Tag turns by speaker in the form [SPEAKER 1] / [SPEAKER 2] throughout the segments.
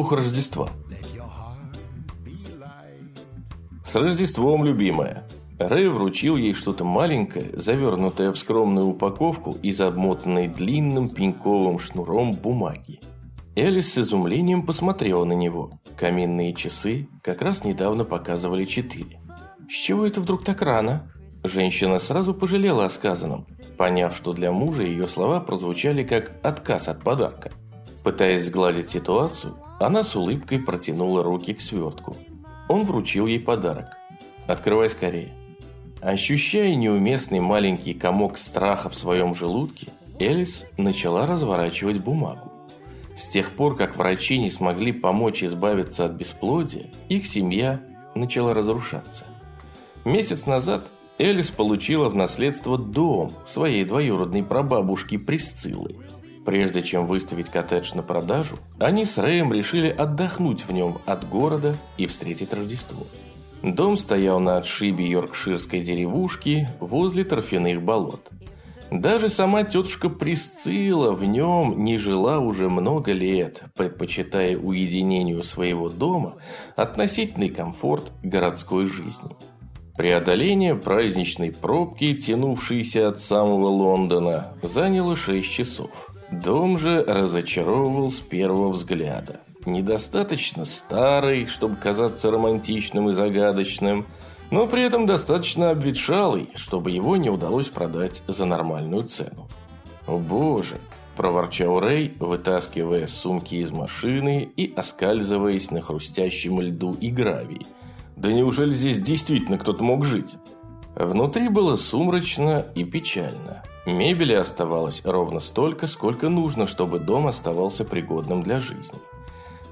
[SPEAKER 1] Дух Рождества. С Рождеством, любимая. Рэй вручил ей что-то маленькое, завернутое в скромную упаковку и замотанной длинным пеньковым шнуром бумаги. Элис с изумлением посмотрела на него. Каминные часы как раз недавно показывали четыре. «С чего это вдруг так рано?» Женщина сразу пожалела о сказанном, поняв, что для мужа ее слова прозвучали как отказ от подарка. Пытаясь сгладить ситуацию, она с улыбкой протянула руки к свертку. Он вручил ей подарок. «Открывай скорее». Ощущая неуместный маленький комок страха в своем желудке, Элис начала разворачивать бумагу. С тех пор, как врачи не смогли помочь избавиться от бесплодия, их семья начала разрушаться. Месяц назад Элис получила в наследство дом своей двоюродной прабабушки Присциллы. Прежде чем выставить коттедж на продажу, они с Рэем решили отдохнуть в нем от города и встретить Рождество. Дом стоял на отшибе йоркширской деревушки возле торфяных болот. Даже сама тетушка Присцилла в нем не жила уже много лет, предпочитая уединению своего дома относительный комфорт городской жизни. Преодоление праздничной пробки, тянувшейся от самого Лондона, заняло 6 часов. Дом же разочаровывал с первого взгляда. Недостаточно старый, чтобы казаться романтичным и загадочным, но при этом достаточно обветшалый, чтобы его не удалось продать за нормальную цену. «О боже!» – проворчал Рэй, вытаскивая сумки из машины и оскальзываясь на хрустящем льду и гравии – да неужели здесь действительно кто-то мог жить? Внутри было сумрачно и печально. Мебели оставалось ровно столько, сколько нужно, чтобы дом оставался пригодным для жизни.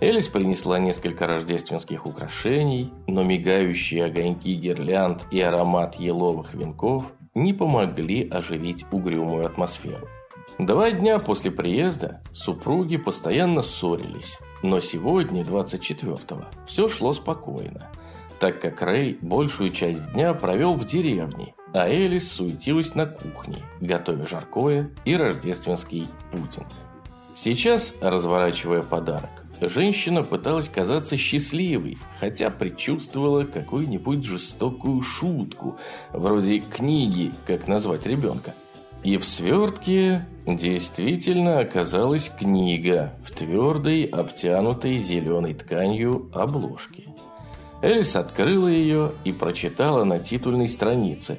[SPEAKER 1] Элис принесла несколько рождественских украшений, но мигающие огоньки гирлянд и аромат еловых венков не помогли оживить угрюмую атмосферу. Два дня после приезда супруги постоянно ссорились, но сегодня, 24-го, все шло спокойно так как Рэй большую часть дня провел в деревне, а Элис суетилась на кухне, готовя жаркое и рождественский пудинг. Сейчас, разворачивая подарок, женщина пыталась казаться счастливой, хотя предчувствовала какую-нибудь жестокую шутку, вроде книги «Как назвать ребенка». И в свертке действительно оказалась книга в твердой, обтянутой зеленой тканью обложке. Эльс открыла ее и прочитала на титульной странице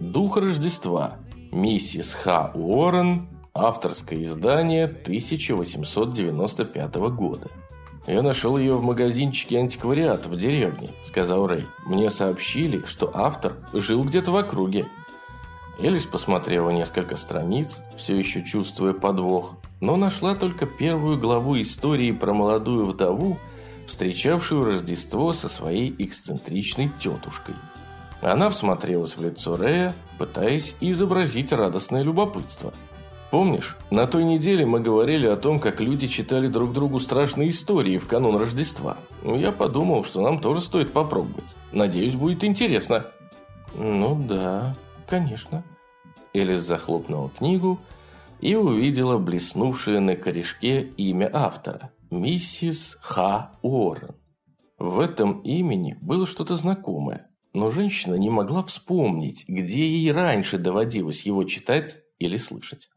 [SPEAKER 1] «Дух Рождества. Миссис Х. Уоррен. Авторское издание 1895 года». «Я нашел ее в магазинчике антиквариат в деревне», – сказал Рэй. «Мне сообщили, что автор жил где-то в округе». Элис посмотрела несколько страниц, все еще чувствуя подвох, но нашла только первую главу истории про молодую вдову, встречавшую Рождество со своей эксцентричной тетушкой. Она всмотрелась в лицо Рея, пытаясь изобразить радостное любопытство. «Помнишь, на той неделе мы говорили о том, как люди читали друг другу страшные истории в канун Рождества. Ну, я подумал, что нам тоже стоит попробовать. Надеюсь, будет интересно». «Ну да, конечно». Элис захлопнула книгу и увидела блеснувшее на корешке имя автора – Миссис Ха Уоррен. В этом имени было что-то знакомое, но женщина не могла вспомнить, где ей раньше доводилось его читать или слышать.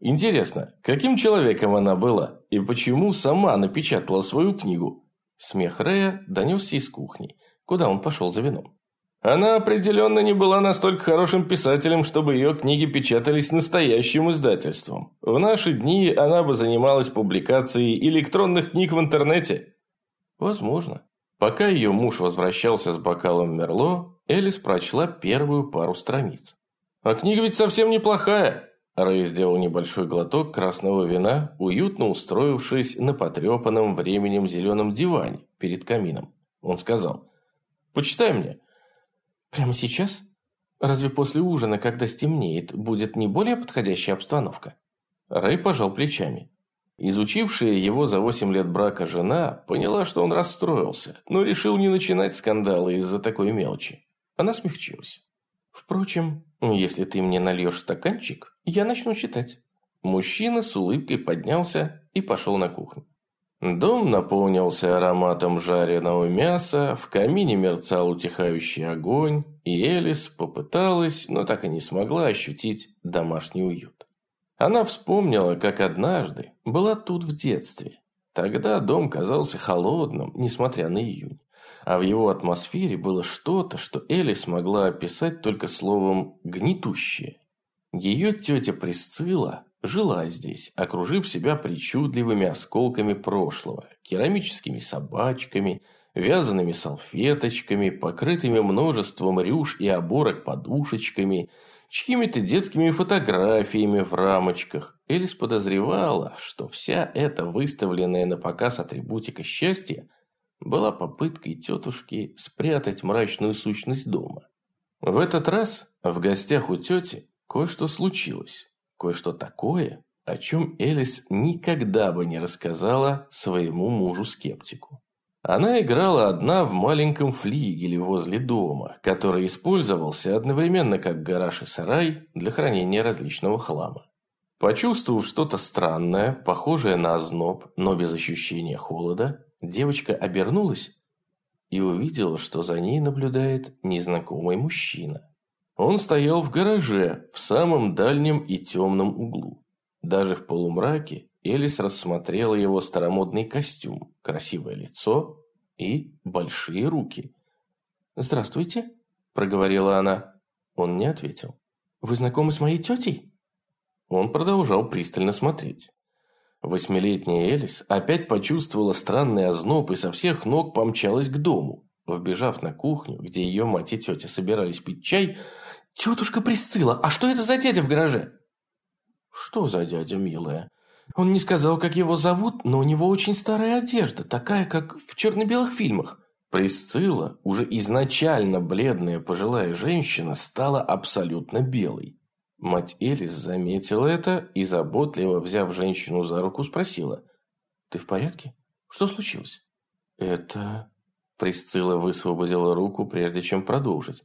[SPEAKER 1] Интересно, каким человеком она была и почему сама напечатала свою книгу? Смех Рея донесся из кухни, куда он пошел за вином. Она определенно не была настолько хорошим писателем, чтобы ее книги печатались настоящим издательством. В наши дни она бы занималась публикацией электронных книг в интернете. Возможно. Пока ее муж возвращался с бокалом Мерло, Элис прочла первую пару страниц. А книга ведь совсем неплохая. Рэй сделал небольшой глоток красного вина, уютно устроившись на потрепанном временем зеленом диване перед камином. Он сказал, «Почитай мне». Прямо сейчас? Разве после ужина, когда стемнеет, будет не более подходящая обстановка? Рэй пожал плечами. Изучившая его за 8 лет брака жена поняла, что он расстроился, но решил не начинать скандалы из-за такой мелочи. Она смягчилась. «Впрочем, если ты мне нальешь стаканчик, я начну читать». Мужчина с улыбкой поднялся и пошел на кухню. Дом наполнился ароматом жареного мяса, в камине мерцал утихающий огонь, и Элис попыталась, но так и не смогла ощутить домашний уют. Она вспомнила, как однажды была тут в детстве. Тогда дом казался холодным, несмотря на июнь. А в его атмосфере было что-то, что Элис могла описать только словом «гнетущее». Ее тетя Присцилла жила здесь, окружив себя причудливыми осколками прошлого, керамическими собачками, вязаными салфеточками, покрытыми множеством рюш и оборок подушечками, чьими-то детскими фотографиями в рамочках. Элис подозревала, что вся эта выставленная на показ атрибутика счастья была попыткой тетушки спрятать мрачную сущность дома. В этот раз в гостях у тети кое-что случилось. Кое-что такое, о чем Элис никогда бы не рассказала своему мужу-скептику. Она играла одна в маленьком флигеле возле дома, который использовался одновременно как гараж и сарай для хранения различного хлама. Почувствовав что-то странное, похожее на озноб, но без ощущения холода, девочка обернулась и увидела, что за ней наблюдает незнакомый мужчина. Он стоял в гараже, в самом дальнем и темном углу. Даже в полумраке Элис рассмотрела его старомодный костюм, красивое лицо и большие руки. «Здравствуйте», – проговорила она. Он не ответил. «Вы знакомы с моей тетей?» Он продолжал пристально смотреть. Восьмилетняя Элис опять почувствовала странный озноб и со всех ног помчалась к дому. Вбежав на кухню, где ее мать и тетя собирались пить чай, «Тетушка Присцилла, а что это за дядя в гараже?» «Что за дядя, милая?» «Он не сказал, как его зовут, но у него очень старая одежда, такая, как в черно-белых фильмах». Присцилла, уже изначально бледная пожилая женщина, стала абсолютно белой. Мать Элис заметила это и, заботливо взяв женщину за руку, спросила. «Ты в порядке? Что случилось?» «Это...» Присцилла высвободила руку, прежде чем продолжить.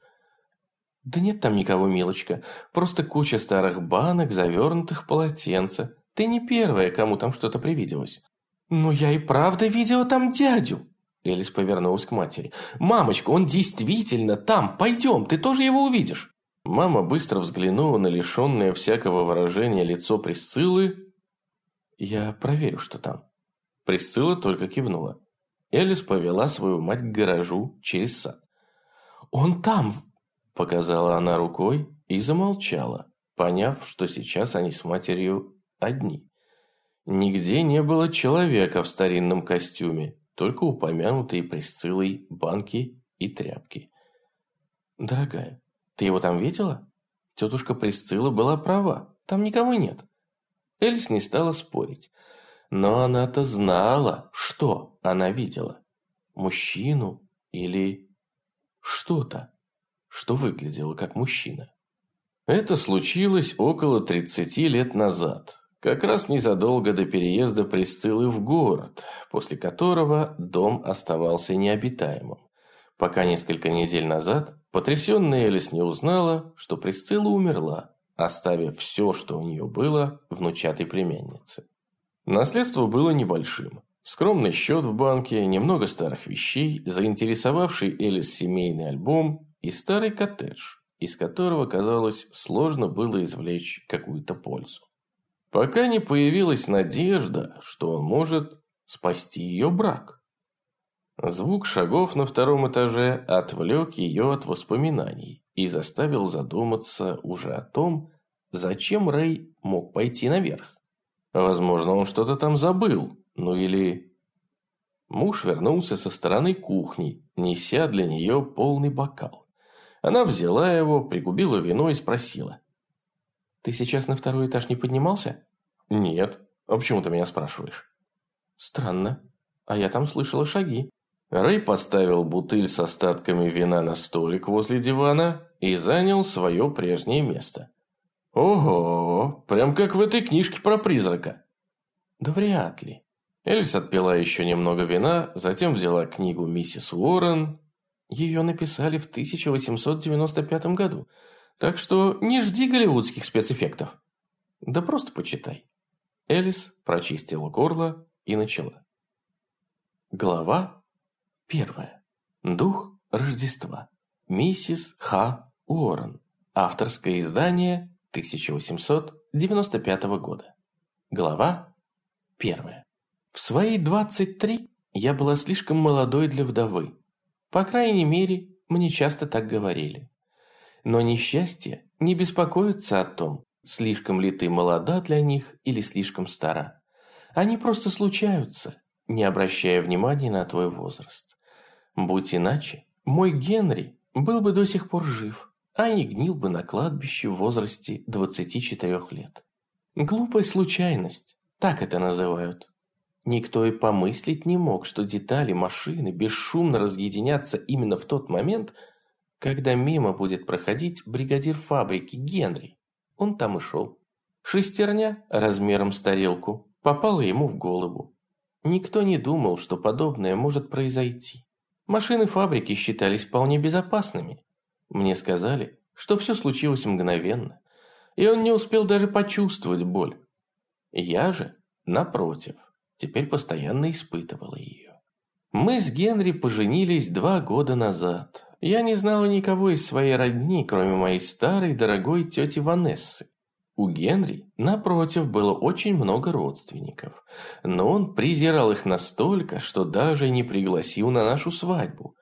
[SPEAKER 1] «Да нет там никого, милочка. Просто куча старых банок, завернутых в полотенце. Ты не первая, кому там что-то привиделось». «Но я и правда видела там дядю!» Элис повернулась к матери. «Мамочка, он действительно там! Пойдем, ты тоже его увидишь!» Мама быстро взглянула на лишенное всякого выражения лицо Присциллы. «Я проверю, что там». Присцилла только кивнула. Элис повела свою мать к гаражу через сад. «Он там, Показала она рукой и замолчала, поняв, что сейчас они с матерью одни. Нигде не было человека в старинном костюме, только упомянутые Присциллой банки и тряпки. «Дорогая, ты его там видела?» Тетушка Присцилла была права, там никого нет. Эльс не стала спорить. Но она-то знала, что она видела. Мужчину или что-то что выглядело как мужчина. Это случилось около 30 лет назад, как раз незадолго до переезда Присциллы в город, после которого дом оставался необитаемым, пока несколько недель назад потрясенная Элис не узнала, что Присцилла умерла, оставив все, что у нее было, внучатой племяннице. Наследство было небольшим. Скромный счет в банке, немного старых вещей, заинтересовавший Элис семейный альбом и старый коттедж, из которого, казалось, сложно было извлечь какую-то пользу. Пока не появилась надежда, что он может спасти ее брак. Звук шагов на втором этаже отвлек ее от воспоминаний и заставил задуматься уже о том, зачем Рэй мог пойти наверх. Возможно, он что-то там забыл, ну или Муж вернулся со стороны кухни, неся для нее полный бокал. Она взяла его, пригубила вино и спросила. «Ты сейчас на второй этаж не поднимался?» «Нет. А почему ты меня спрашиваешь?» «Странно. А я там слышала шаги». Рэй поставил бутыль с остатками вина на столик возле дивана и занял свое прежнее место. «Ого, прям как в этой книжке про призрака». «Да вряд ли». Эльс отпила еще немного вина, затем взяла книгу «Миссис Уоррен» Ее написали в 1895 году, так что не жди голливудских спецэффектов. Да просто почитай. Элис прочистила горло и начала. Глава первая. Дух Рождества. Миссис Х. Уоррен. Авторское издание 1895 года. Глава первая. В свои 23 я была слишком молодой для вдовы. По крайней мере, мне часто так говорили. Но несчастье не беспокоится о том, слишком ли ты молода для них или слишком стара. Они просто случаются, не обращая внимания на твой возраст. Будь иначе, мой Генри был бы до сих пор жив, а не гнил бы на кладбище в возрасте 24 лет. Глупая случайность, так это называют. Никто и помыслить не мог, что детали машины бесшумно разъединятся именно в тот момент, когда мимо будет проходить бригадир фабрики Генри. Он там и шел. Шестерня размером с тарелку попала ему в голову. Никто не думал, что подобное может произойти. Машины фабрики считались вполне безопасными. Мне сказали, что все случилось мгновенно, и он не успел даже почувствовать боль. Я же, напротив, теперь постоянно испытывала ее. Мы с Генри поженились два года назад. Я не знала никого из своей родни, кроме моей старой дорогой тети Ванессы. У Генри, напротив, было очень много родственников, но он презирал их настолько, что даже не пригласил на нашу свадьбу.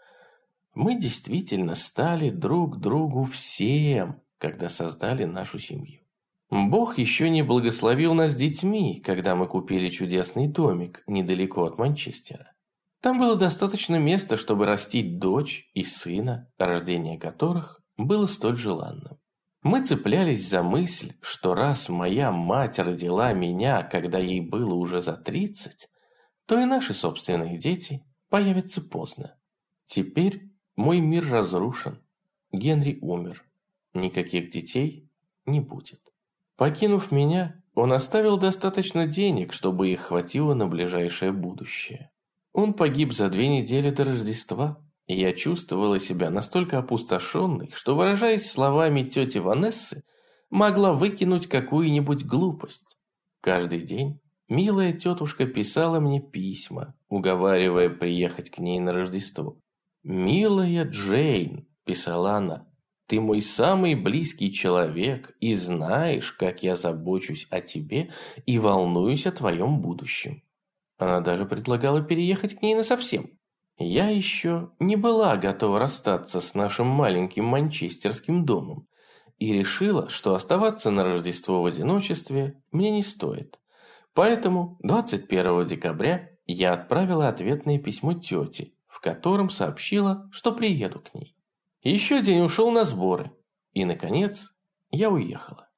[SPEAKER 1] Мы действительно стали друг другу всем, когда создали нашу семью. Бог еще не благословил нас детьми, когда мы купили чудесный домик недалеко от Манчестера. Там было достаточно места, чтобы растить дочь и сына, рождение которых было столь желанным. Мы цеплялись за мысль, что раз моя мать родила меня, когда ей было уже за тридцать, то и наши собственные дети появятся поздно. Теперь мой мир разрушен. Генри умер. Никаких детей не будет. Покинув меня, он оставил достаточно денег, чтобы их хватило на ближайшее будущее. Он погиб за две недели до Рождества, и я чувствовала себя настолько опустошенной, что, выражаясь словами тети Ванессы, могла выкинуть какую-нибудь глупость. Каждый день милая тетушка писала мне письма, уговаривая приехать к ней на Рождество. «Милая Джейн», – писала она, ты мой самый близкий человек и знаешь, как я забочусь о тебе и волнуюсь о твоем будущем. Она даже предлагала переехать к ней насовсем. Я еще не была готова расстаться с нашим маленьким манчестерским домом и решила, что оставаться на Рождество в одиночестве мне не стоит. Поэтому 21 декабря я отправила ответное письмо тете, в котором сообщила, что приеду к ней. Еще день ушел на сборы. И, наконец, я уехала.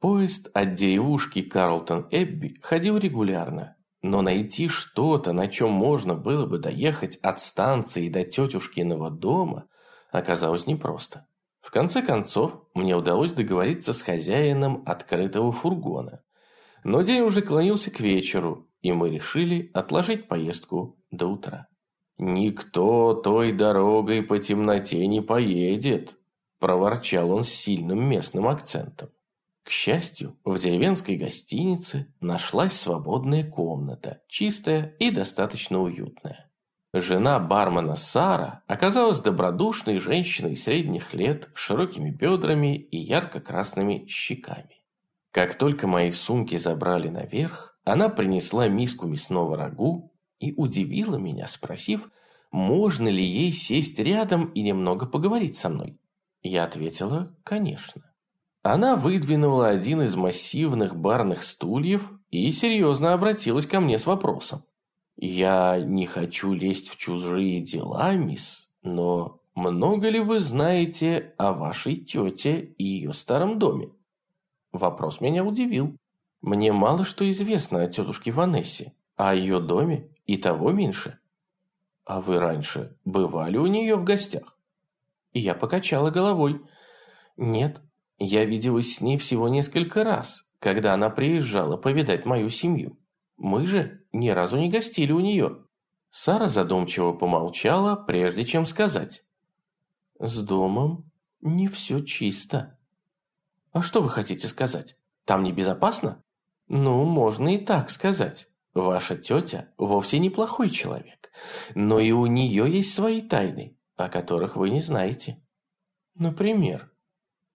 [SPEAKER 1] Поезд от деревушки Карлтон-Эбби ходил регулярно, но найти что-то, на чем можно было бы доехать от станции до тетушкиного дома, оказалось непросто. В конце концов, мне удалось договориться с хозяином открытого фургона. Но день уже клонился к вечеру, и мы решили отложить поездку до утра. «Никто той дорогой по темноте не поедет», – проворчал он с сильным местным акцентом. К счастью, в деревенской гостинице нашлась свободная комната, чистая и достаточно уютная. Жена бармена Сара оказалась добродушной женщиной средних лет с широкими бедрами и ярко-красными щеками. Как только мои сумки забрали наверх, она принесла миску мясного рагу и удивила меня, спросив, можно ли ей сесть рядом и немного поговорить со мной. Я ответила, конечно. Она выдвинула один из массивных барных стульев и серьезно обратилась ко мне с вопросом. «Я не хочу лезть в чужие дела, мисс, но много ли вы знаете о вашей тете и ее старом доме?» Вопрос меня удивил. Мне мало что известно о тетушке Ванессе, а о ее доме и того меньше. А вы раньше бывали у нее в гостях? И я покачала головой. Нет, я виделась с ней всего несколько раз, когда она приезжала повидать мою семью. Мы же ни разу не гостили у нее. Сара задумчиво помолчала, прежде чем сказать. С домом не все чисто. А что вы хотите сказать? Там небезопасно? Ну, можно и так сказать. Ваша тетя вовсе неплохой человек, но и у нее есть свои тайны, о которых вы не знаете. Например,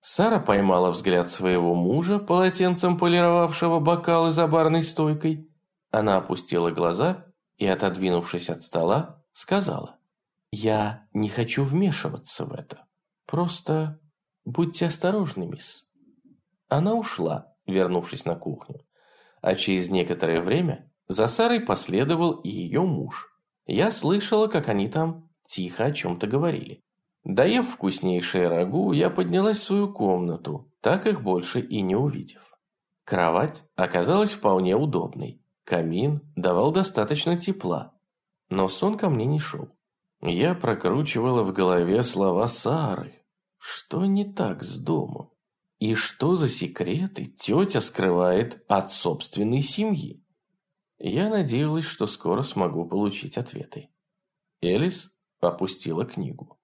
[SPEAKER 1] Сара поймала взгляд своего мужа, полотенцем полировавшего бокалы за барной стойкой. Она опустила глаза и, отодвинувшись от стола, сказала, «Я не хочу вмешиваться в это. Просто будьте осторожны, мисс». Она ушла, вернувшись на кухню. А через некоторое время за Сарой последовал и ее муж. Я слышала, как они там тихо о чем-то говорили. Доев вкуснейшее рагу, я поднялась в свою комнату, так их больше и не увидев. Кровать оказалась вполне удобной. Камин давал достаточно тепла, но сон ко мне не шел. Я прокручивала в голове слова Сары. Что не так с домом? И что за секреты тетя скрывает от собственной семьи? Я надеялась, что скоро смогу получить ответы. Элис опустила книгу.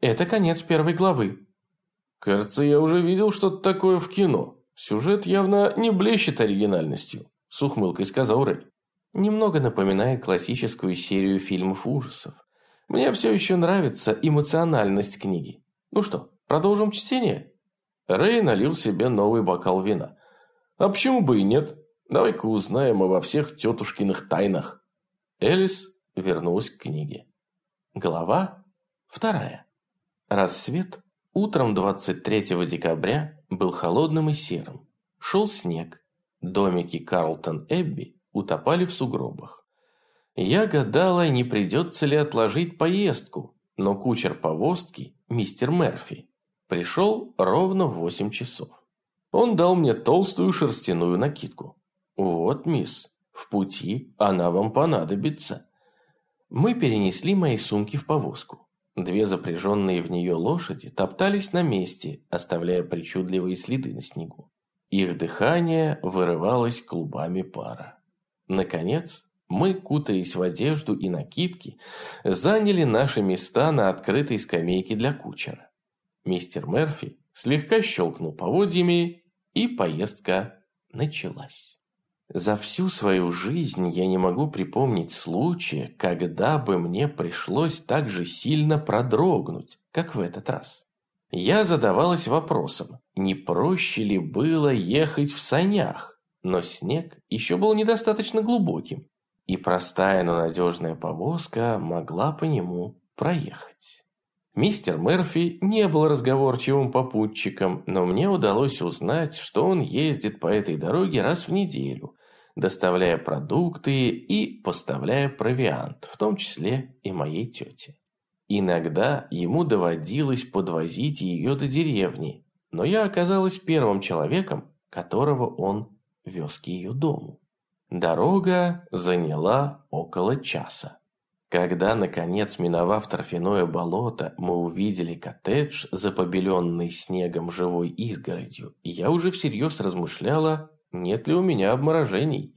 [SPEAKER 1] Это конец первой главы. Кажется, я уже видел что-то такое в кино. Сюжет явно не блещет оригинальностью, с ухмылкой сказал Рэй. Немного напоминает классическую серию фильмов ужасов. Мне все еще нравится эмоциональность книги. Ну что, продолжим чтение? Рэй налил себе новый бокал вина. А почему бы и нет? Давай-ка узнаем обо всех тетушкиных тайнах. Элис вернулась к книге. Глава вторая. Рассвет утром 23 декабря был холодным и серым. Шел снег. Домики Карлтон-Эбби утопали в сугробах. Я гадала, не придется ли отложить поездку, но кучер повозки, мистер Мерфи, пришел ровно в 8 часов. Он дал мне толстую шерстяную накидку. «Вот, мисс, в пути она вам понадобится». Мы перенесли мои сумки в повозку. Две запряженные в нее лошади топтались на месте, оставляя причудливые следы на снегу. Их дыхание вырывалось клубами пара. Наконец, мы, кутаясь в одежду и накидки, заняли наши места на открытой скамейке для кучера. Мистер Мерфи слегка щелкнул поводьями, и поездка началась. За всю свою жизнь я не могу припомнить случая, когда бы мне пришлось так же сильно продрогнуть, как в этот раз. Я задавалась вопросом, не проще ли было ехать в санях, но снег еще был недостаточно глубоким, и простая, но надежная повозка могла по нему проехать. Мистер Мерфи не был разговорчивым попутчиком, но мне удалось узнать, что он ездит по этой дороге раз в неделю, доставляя продукты и поставляя провиант, в том числе и моей тете. Иногда ему доводилось подвозить ее до деревни, но я оказалась первым человеком, которого он вез к ее дому. Дорога заняла около часа. Когда, наконец, миновав торфяное болото, мы увидели коттедж, запобеленный снегом живой изгородью, я уже всерьез размышляла, нет ли у меня обморожений.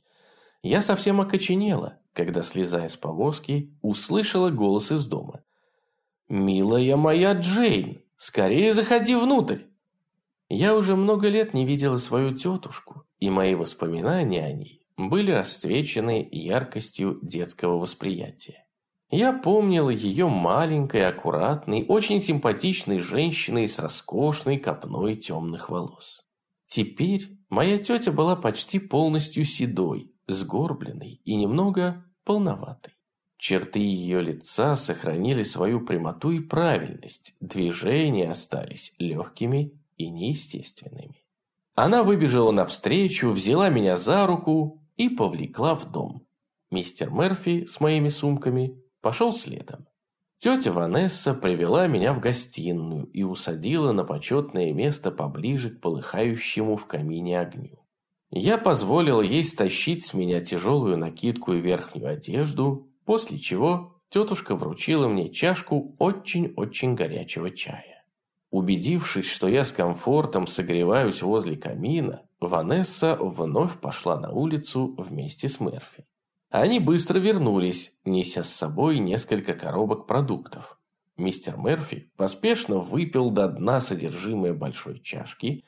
[SPEAKER 1] Я совсем окоченела, когда, слезая с повозки, услышала голос из дома. «Милая моя Джейн, скорее заходи внутрь!» Я уже много лет не видела свою тетушку, и мои воспоминания о ней были расцвечены яркостью детского восприятия. Я помнила ее маленькой, аккуратной, очень симпатичной женщиной с роскошной копной темных волос. Теперь моя тетя была почти полностью седой, сгорбленной и немного полноватой. Черты ее лица сохранили свою прямоту и правильность, движения остались легкими и неестественными. Она выбежала навстречу, взяла меня за руку и повлекла в дом. Мистер Мерфи с моими сумками пошел следом. Тетя Ванесса привела меня в гостиную и усадила на почетное место поближе к полыхающему в камине огню. Я позволил ей стащить с меня тяжелую накидку и верхнюю одежду, после чего тетушка вручила мне чашку очень-очень горячего чая. Убедившись, что я с комфортом согреваюсь возле камина, Ванесса вновь пошла на улицу вместе с Мерфи. Они быстро вернулись, неся с собой несколько коробок продуктов. Мистер Мерфи поспешно выпил до дна содержимое большой чашки,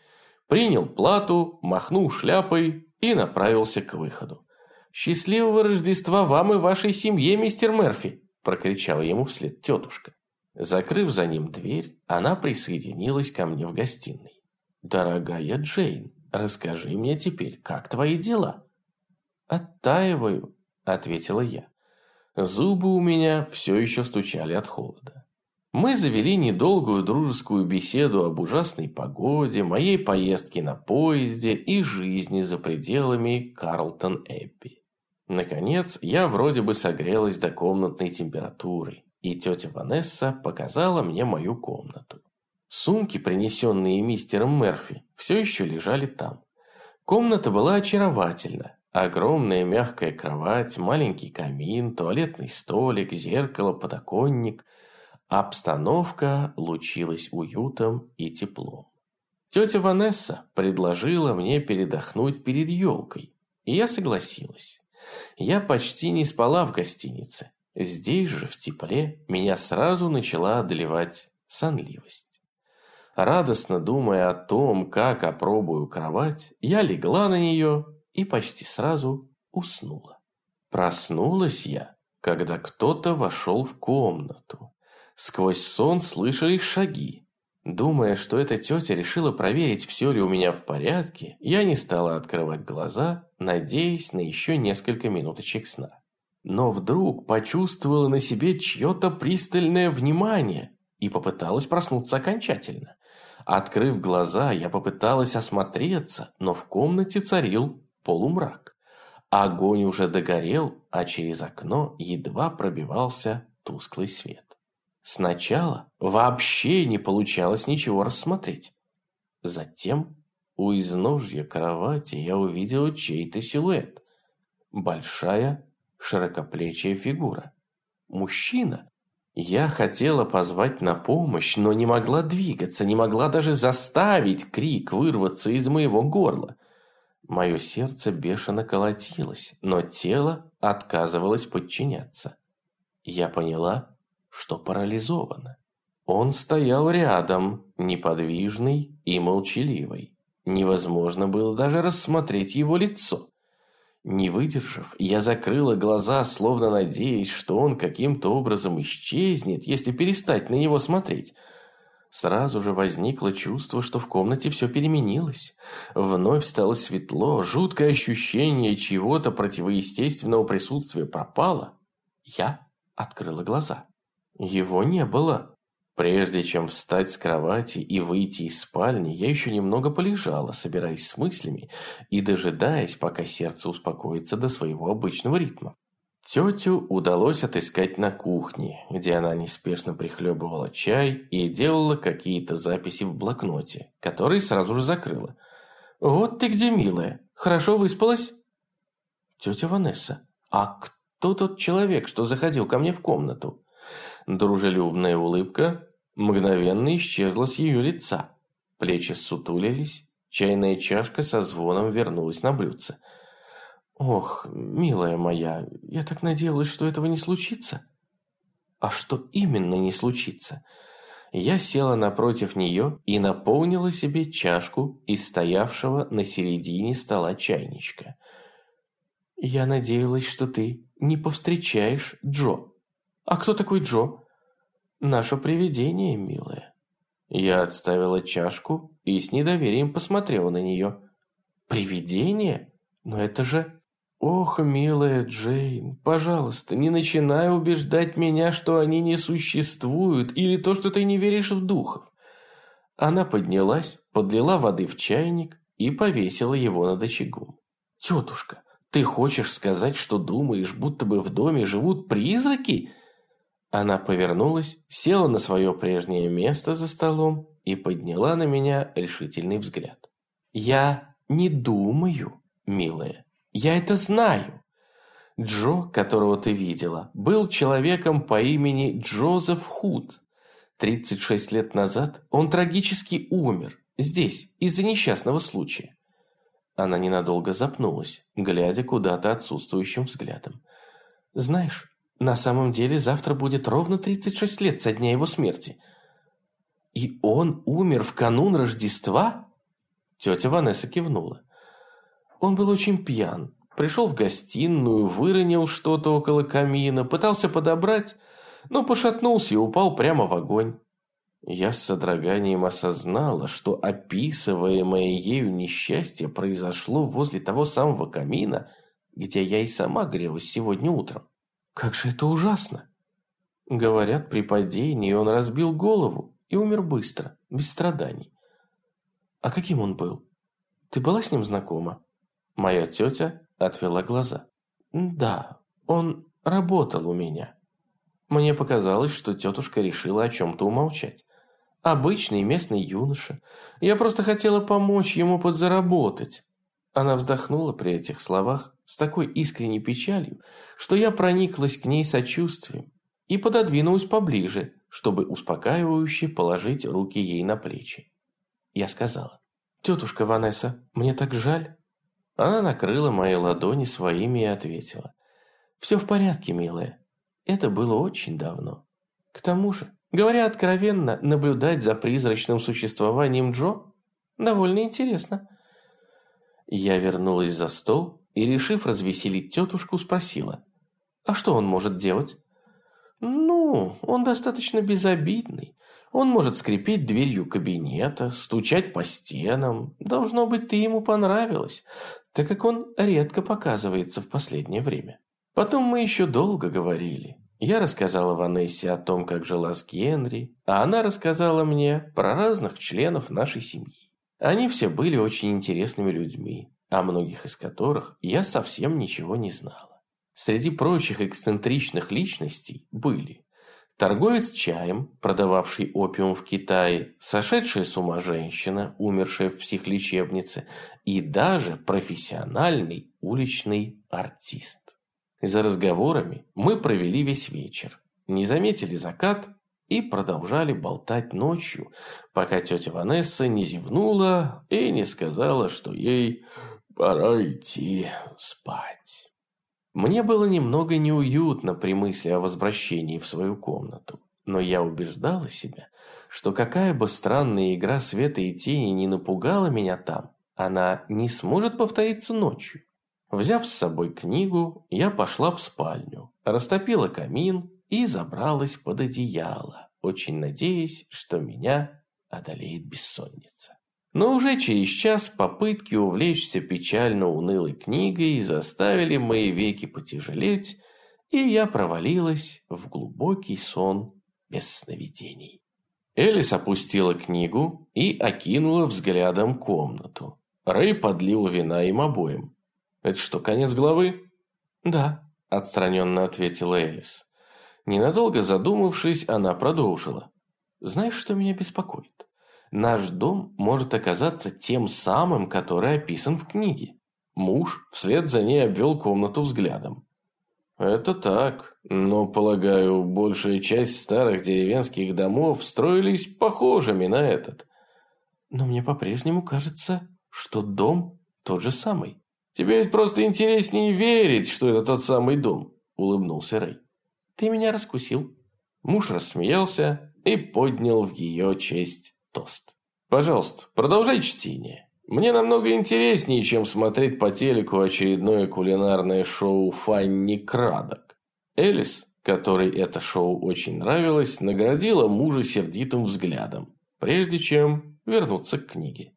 [SPEAKER 1] принял плату, махнул шляпой и направился к выходу. «Счастливого Рождества вам и вашей семье, мистер Мерфи!» прокричала ему вслед тетушка. Закрыв за ним дверь, она присоединилась ко мне в гостиной. «Дорогая Джейн, расскажи мне теперь, как твои дела?» «Оттаиваю», — ответила я. Зубы у меня все еще стучали от холода. Мы завели недолгую дружескую беседу об ужасной погоде, моей поездке на поезде и жизни за пределами Карлтон-Эбби. Наконец, я вроде бы согрелась до комнатной температуры, и тетя Ванесса показала мне мою комнату. Сумки, принесенные мистером Мерфи, все еще лежали там. Комната была очаровательна. Огромная мягкая кровать, маленький камин, туалетный столик, зеркало, подоконник. Обстановка лучилась уютом и теплом. Тетя Ванесса предложила мне передохнуть перед елкой, и я согласилась. Я почти не спала в гостинице. Здесь же, в тепле, меня сразу начала одолевать сонливость. Радостно думая о том, как опробую кровать, я легла на нее и почти сразу уснула. Проснулась я, когда кто-то вошел в комнату. Сквозь сон слышались шаги. Думая, что эта тетя решила проверить, все ли у меня в порядке, я не стала открывать глаза, надеясь на еще несколько минуточек сна. Но вдруг почувствовала на себе чье-то пристальное внимание и попыталась проснуться окончательно. Открыв глаза, я попыталась осмотреться, но в комнате царил полумрак. Огонь уже догорел, а через окно едва пробивался тусклый свет. Сначала вообще не получалось ничего рассмотреть. Затем у изножья кровати я увидела чей-то силуэт. Большая, широкоплечья фигура. Мужчина. Я хотела позвать на помощь, но не могла двигаться, не могла даже заставить крик вырваться из моего горла. Мое сердце бешено колотилось, но тело отказывалось подчиняться. Я поняла, что парализовано. Он стоял рядом, неподвижный и молчаливый. Невозможно было даже рассмотреть его лицо. Не выдержав, я закрыла глаза, словно надеясь, что он каким-то образом исчезнет, если перестать на него смотреть. Сразу же возникло чувство, что в комнате все переменилось. Вновь стало светло, жуткое ощущение чего-то противоестественного присутствия пропало. Я открыла глаза. Его не было. Прежде чем встать с кровати и выйти из спальни, я еще немного полежала, собираясь с мыслями и дожидаясь, пока сердце успокоится до своего обычного ритма. Тетю удалось отыскать на кухне, где она неспешно прихлебывала чай и делала какие-то записи в блокноте, который сразу же закрыла. «Вот ты где, милая. Хорошо выспалась?» «Тетя Ванесса, а кто тот человек, что заходил ко мне в комнату?» Дружелюбная улыбка мгновенно исчезла с ее лица. Плечи сутулились, чайная чашка со звоном вернулась на блюдце. «Ох, милая моя, я так надеялась, что этого не случится». «А что именно не случится?» Я села напротив нее и наполнила себе чашку из стоявшего на середине стола чайничка. «Я надеялась, что ты не повстречаешь Джо». «А кто такой Джо?» «Наше привидение, милая». Я отставила чашку и с недоверием посмотрела на нее. «Привидение? Но это же...» «Ох, милая Джейн, пожалуйста, не начинай убеждать меня, что они не существуют, или то, что ты не веришь в духов». Она поднялась, подлила воды в чайник и повесила его над очагом. «Тетушка, ты хочешь сказать, что думаешь, будто бы в доме живут призраки?» Она повернулась, села на свое прежнее место за столом и подняла на меня решительный взгляд. «Я не думаю, милая. Я это знаю. Джо, которого ты видела, был человеком по имени Джозеф Худ. 36 лет назад он трагически умер, здесь, из-за несчастного случая». Она ненадолго запнулась, глядя куда-то отсутствующим взглядом. «Знаешь, на самом деле завтра будет ровно 36 лет со дня его смерти. И он умер в канун Рождества? Тетя Ванесса кивнула. Он был очень пьян. Пришел в гостиную, выронил что-то около камина, пытался подобрать, но пошатнулся и упал прямо в огонь. Я с содроганием осознала, что описываемое ею несчастье произошло возле того самого камина, где я и сама грелась сегодня утром. Как же это ужасно! Говорят, при падении он разбил голову и умер быстро, без страданий. А каким он был? Ты была с ним знакома? Моя тетя отвела глаза. Да, он работал у меня. Мне показалось, что тетушка решила о чем-то умолчать. Обычный местный юноша. Я просто хотела помочь ему подзаработать. Она вздохнула при этих словах с такой искренней печалью, что я прониклась к ней сочувствием и пододвинулась поближе, чтобы успокаивающе положить руки ей на плечи. Я сказала, «Тетушка Ванесса, мне так жаль». Она накрыла мои ладони своими и ответила, «Все в порядке, милая. Это было очень давно. К тому же, Говоря откровенно, наблюдать за призрачным существованием Джо довольно интересно. Я вернулась за стол и, решив развеселить тетушку, спросила, «А что он может делать?» «Ну, он достаточно безобидный. Он может скрипеть дверью кабинета, стучать по стенам. Должно быть, ты ему понравилась, так как он редко показывается в последнее время. Потом мы еще долго говорили. Я рассказала Ванессе о том, как жила с Генри, а она рассказала мне про разных членов нашей семьи. Они все были очень интересными людьми, о многих из которых я совсем ничего не знала. Среди прочих эксцентричных личностей были торговец чаем, продававший опиум в Китае, сошедшая с ума женщина, умершая в психлечебнице, и даже профессиональный уличный артист. За разговорами мы провели весь вечер, не заметили закат и продолжали болтать ночью, пока тетя Ванесса не зевнула и не сказала, что ей пора идти спать. Мне было немного неуютно при мысли о возвращении в свою комнату, но я убеждала себя, что какая бы странная игра света и тени не напугала меня там, она не сможет повториться ночью. Взяв с собой книгу, я пошла в спальню, растопила камин и забралась под одеяло, очень надеясь, что меня одолеет бессонница. Но уже через час попытки увлечься печально унылой книгой заставили мои веки потяжелеть, и я провалилась в глубокий сон без сновидений. Элис опустила книгу и окинула взглядом комнату. Рэй подлил вина им обоим. «Это что, конец главы?» «Да», – отстраненно ответила Элис. Ненадолго задумавшись, она продолжила. «Знаешь, что меня беспокоит? Наш дом может оказаться тем самым, который описан в книге». Муж вслед за ней обвел комнату взглядом. «Это так, но, полагаю, большая часть старых деревенских домов строились похожими на этот. Но мне по-прежнему кажется, что дом тот же самый». «Тебе ведь просто интереснее верить, что это тот самый дом», – улыбнулся Рэй. «Ты меня раскусил». Муж рассмеялся и поднял в ее честь тост. «Пожалуйста, продолжай чтение. Мне намного интереснее, чем смотреть по телеку очередное кулинарное шоу Фанни Крадок». Элис, которой это шоу очень нравилось, наградила мужа сердитым взглядом, прежде чем вернуться к книге.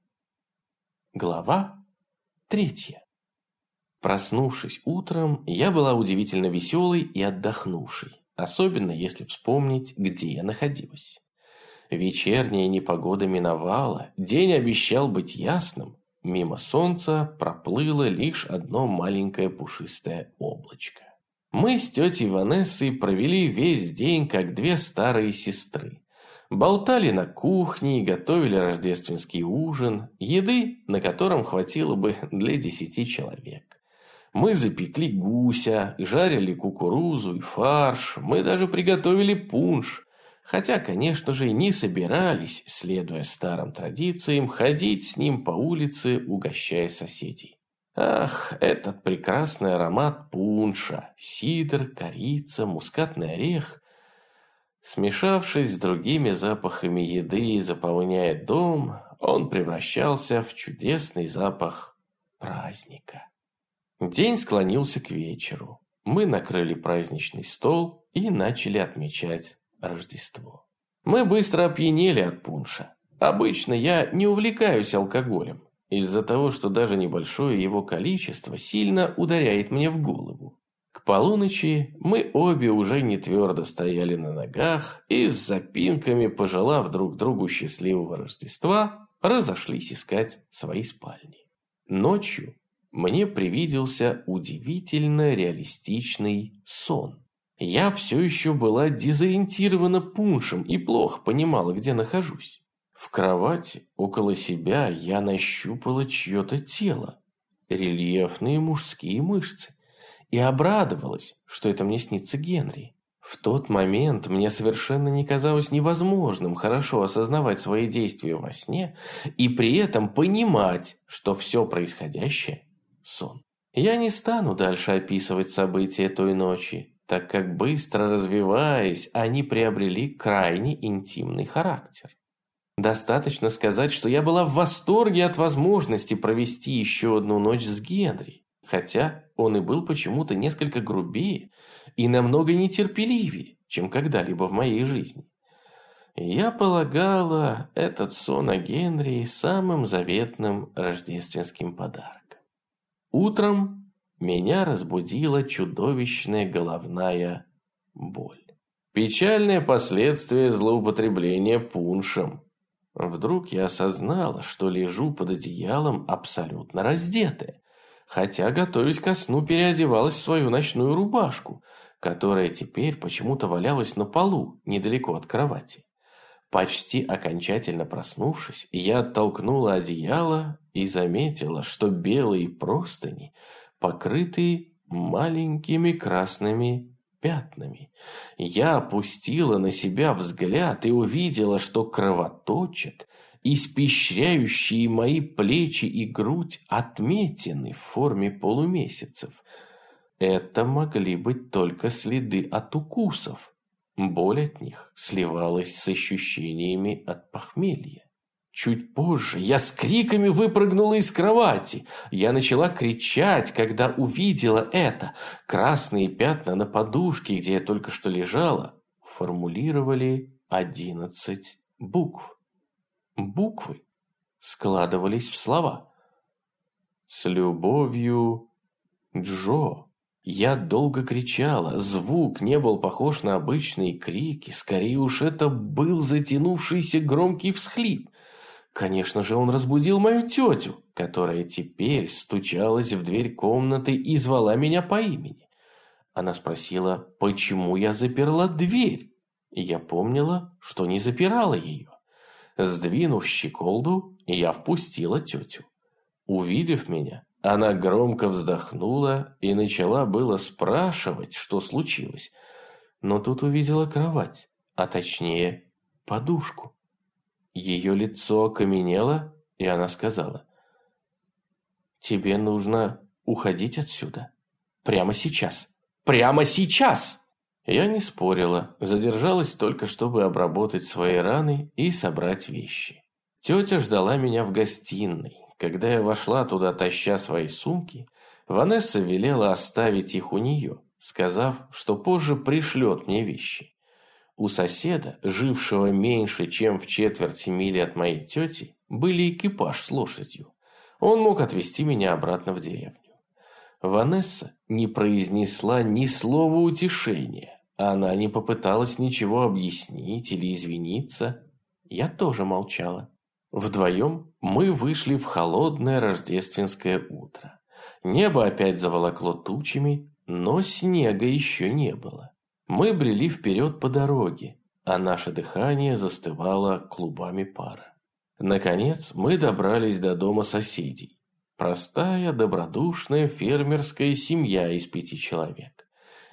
[SPEAKER 1] Глава третья. Проснувшись утром, я была удивительно веселой и отдохнувшей, особенно если вспомнить, где я находилась. Вечерняя непогода миновала, день обещал быть ясным. Мимо солнца проплыло лишь одно маленькое пушистое облачко. Мы с тетей Ванессой провели весь день, как две старые сестры. Болтали на кухне и готовили рождественский ужин, еды, на котором хватило бы для десяти человек. Мы запекли гуся, жарили кукурузу и фарш, мы даже приготовили пунш. Хотя, конечно же, не собирались, следуя старым традициям, ходить с ним по улице, угощая соседей. Ах, этот прекрасный аромат пунша, сидр, корица, мускатный орех. Смешавшись с другими запахами еды и заполняя дом, он превращался в чудесный запах праздника. День склонился к вечеру. Мы накрыли праздничный стол и начали отмечать Рождество. Мы быстро опьянели от пунша. Обычно я не увлекаюсь алкоголем, из-за того, что даже небольшое его количество сильно ударяет мне в голову. К полуночи мы обе уже не твердо стояли на ногах и с запинками, пожелав друг другу счастливого Рождества, разошлись искать свои спальни. Ночью мне привиделся удивительно реалистичный сон. Я все еще была дезориентирована пуншем и плохо понимала, где нахожусь. В кровати около себя я нащупала чье-то тело, рельефные мужские мышцы, и обрадовалась, что это мне снится Генри. В тот момент мне совершенно не казалось невозможным хорошо осознавать свои действия во сне и при этом понимать, что все происходящее – сон. Я не стану дальше описывать события той ночи, так как быстро развиваясь, они приобрели крайне интимный характер. Достаточно сказать, что я была в восторге от возможности провести еще одну ночь с Генри, хотя он и был почему-то несколько грубее и намного нетерпеливее, чем когда-либо в моей жизни. Я полагала этот сон о Генри самым заветным рождественским подарком. Утром меня разбудила чудовищная головная боль. Печальное последствие злоупотребления пуншем. Вдруг я осознала, что лежу под одеялом абсолютно раздетая, хотя, готовясь ко сну, переодевалась в свою ночную рубашку, которая теперь почему-то валялась на полу, недалеко от кровати. Почти окончательно проснувшись, я оттолкнула одеяло и заметила, что белые простыни покрыты маленькими красными пятнами. Я опустила на себя взгляд и увидела, что кровоточит испещряющие мои плечи и грудь отметины в форме полумесяцев. Это могли быть только следы от укусов. Боль от них сливалась с ощущениями от похмелья. Чуть позже я с криками выпрыгнула из кровати. Я начала кричать, когда увидела это. Красные пятна на подушке, где я только что лежала, формулировали одиннадцать букв. Буквы складывались в слова. «С любовью, Джо». Я долго кричала, звук не был похож на обычные крики, скорее уж это был затянувшийся громкий всхлип. Конечно же, он разбудил мою тетю, которая теперь стучалась в дверь комнаты и звала меня по имени. Она спросила, почему я заперла дверь, и я помнила, что не запирала ее. Сдвинув щеколду, я впустила тетю. Увидев меня, она громко вздохнула и начала было спрашивать, что случилось. Но тут увидела кровать, а точнее подушку. Ее лицо окаменело, и она сказала, «Тебе нужно уходить отсюда. Прямо сейчас. Прямо сейчас!» Я не спорила, задержалась только, чтобы обработать свои раны и собрать вещи. Тетя ждала меня в гостиной. Когда я вошла туда, таща свои сумки, Ванесса велела оставить их у нее, сказав, что позже пришлет мне вещи. У соседа, жившего меньше, чем в четверти мили от моей тети, были экипаж с лошадью. Он мог отвезти меня обратно в деревню. Ванесса не произнесла ни слова утешения. Она не попыталась ничего объяснить или извиниться. Я тоже молчала. Вдвоем мы вышли в холодное рождественское утро. Небо опять заволокло тучами, но снега еще не было. Мы брели вперед по дороге, а наше дыхание застывало клубами пара. Наконец мы добрались до дома соседей. Простая, добродушная фермерская семья из пяти человек.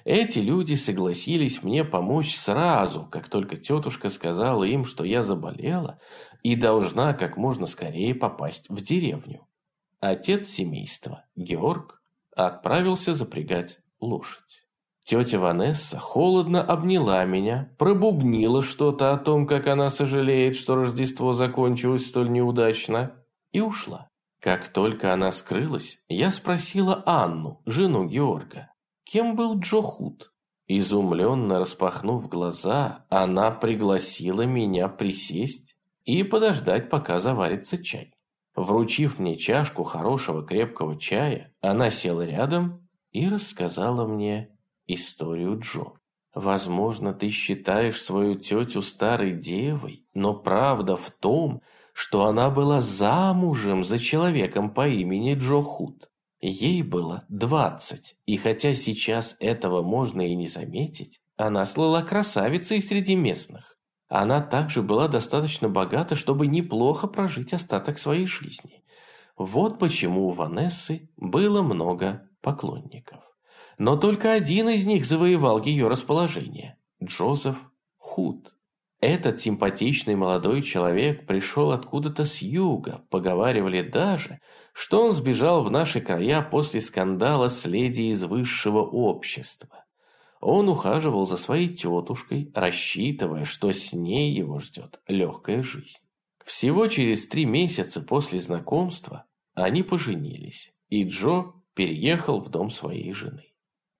[SPEAKER 1] Эти люди согласились мне помочь сразу, как только тетушка сказала им, что я заболела и должна как можно скорее попасть в деревню. Отец семейства, Георг, отправился запрягать лошадь. Тетя Ванесса холодно обняла меня, пробубнила что-то о том, как она сожалеет, что Рождество закончилось столь неудачно, и ушла. Как только она скрылась, я спросила Анну, жену Георга, кем был Джо Худ. Изумленно распахнув глаза, она пригласила меня присесть и подождать, пока заварится чай. Вручив мне чашку хорошего крепкого чая, она села рядом и рассказала мне историю Джо. Возможно, ты считаешь свою тетю старой девой, но правда в том, что она была замужем за человеком по имени Джо Худ. Ей было двадцать, и хотя сейчас этого можно и не заметить, она слыла красавицей среди местных. Она также была достаточно богата, чтобы неплохо прожить остаток своей жизни. Вот почему у Ванессы было много поклонников. Но только один из них завоевал ее расположение – Джозеф Худ. Этот симпатичный молодой человек пришел откуда-то с юга, поговаривали даже, что он сбежал в наши края после скандала с леди из высшего общества. Он ухаживал за своей тетушкой, рассчитывая, что с ней его ждет легкая жизнь. Всего через три месяца после знакомства они поженились, и Джо переехал в дом своей жены.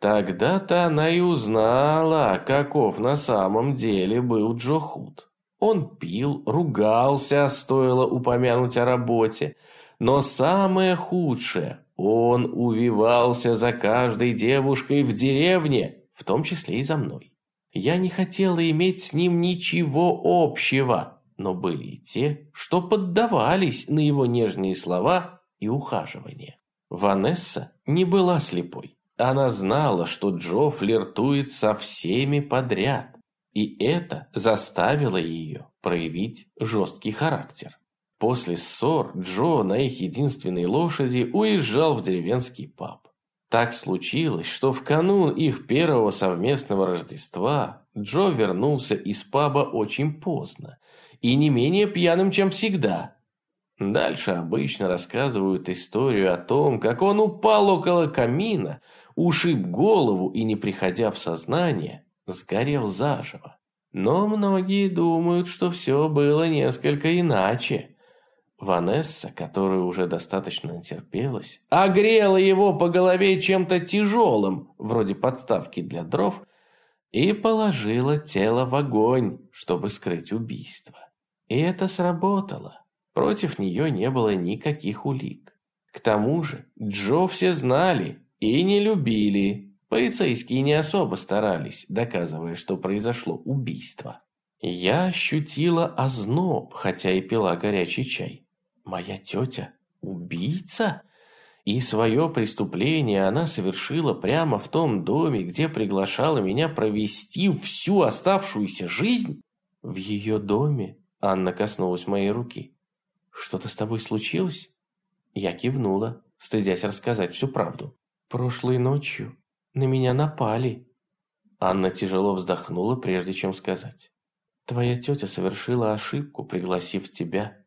[SPEAKER 1] Тогда-то она и узнала, каков на самом деле был Джо Худ. Он пил, ругался, стоило упомянуть о работе. Но самое худшее, он увивался за каждой девушкой в деревне, в том числе и за мной. Я не хотела иметь с ним ничего общего, но были и те, что поддавались на его нежные слова и ухаживания. Ванесса не была слепой. Она знала, что Джо флиртует со всеми подряд, и это заставило ее проявить жесткий характер. После ссор Джо на их единственной лошади уезжал в деревенский паб. Так случилось, что в канун их первого совместного Рождества Джо вернулся из паба очень поздно и не менее пьяным, чем всегда. Дальше обычно рассказывают историю о том, как он упал около камина, ушиб голову и, не приходя в сознание, сгорел заживо. Но многие думают, что все было несколько иначе. Ванесса, которая уже достаточно натерпелась, огрела его по голове чем-то тяжелым, вроде подставки для дров, и положила тело в огонь, чтобы скрыть убийство. И это сработало. Против нее не было никаких улик. К тому же Джо все знали, и не любили. Полицейские не особо старались, доказывая, что произошло убийство. Я ощутила озноб, хотя и пила горячий чай. Моя тетя – убийца? И свое преступление она совершила прямо в том доме, где приглашала меня провести всю оставшуюся жизнь? В ее доме Анна коснулась моей руки. «Что-то с тобой случилось?» Я кивнула, стыдясь рассказать всю правду. Прошлой ночью на меня напали. Анна тяжело вздохнула, прежде чем сказать. Твоя тетя совершила ошибку, пригласив тебя.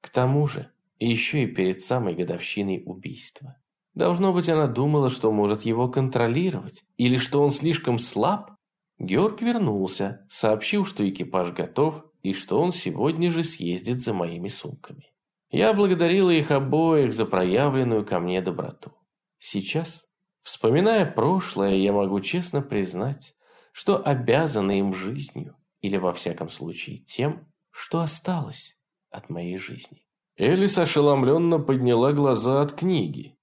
[SPEAKER 1] К тому же, еще и перед самой годовщиной убийства. Должно быть, она думала, что может его контролировать, или что он слишком слаб. Георг вернулся, сообщил, что экипаж готов, и что он сегодня же съездит за моими сумками. Я благодарила их обоих за проявленную ко мне доброту. Сейчас Вспоминая прошлое, я могу честно признать, что обязана им жизнью, или во всяком случае тем, что осталось от моей жизни. Элис ошеломленно подняла глаза от книги.